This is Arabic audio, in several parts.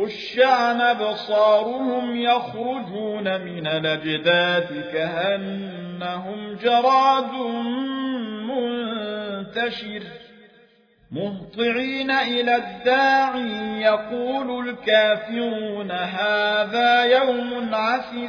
خش عن أبصارهم يخرجون من الأجداث كأنهم جراد منتشر مهطعين إلى الداعي يقول الكافرون هذا يوم عسر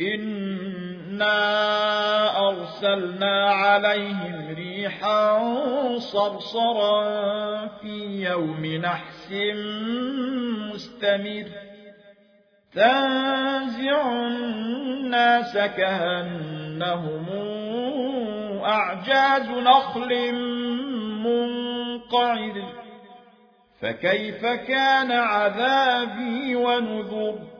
إنا أرسلنا عليهم ريحا صرصرا في يوم نحس مستمر تنزع الناس كهنهم أعجاز نخل منقعد فكيف كان عذابي ونذر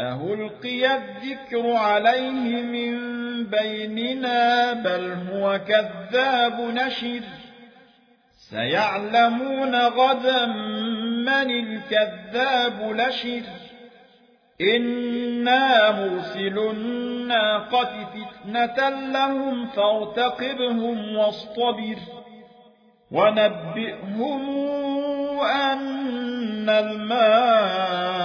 أهلقي الذكر عليه من بيننا بل هو كذاب نشر سيعلمون غدا من الكذاب لشر إنا مرسل الناقة فتنة لهم فارتقبهم واصطبر ونبئهم أن الماء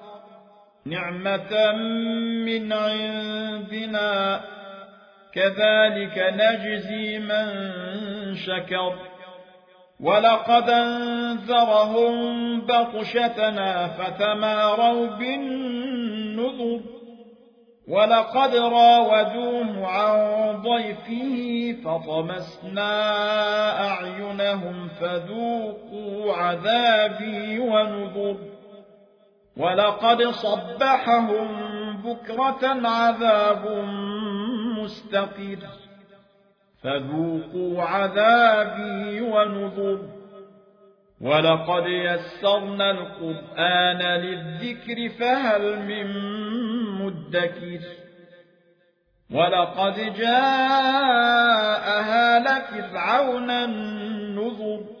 نعمة من عندنا. كذلك نجزي من شكر. ولقد أنذرهم بطشتنا فتماروا بالنذر. ولقد راودوه عن ضيفه فطمسنا أعينهم فذوقوا عذابي ونذر. ولقد صبحهم بكرة عذاب مستقر. فذوقوا عذابي ونذر. ولقد يسرنا القرآن للذكر فهل من مدكر. ولقد جاء هال فرعون النذر.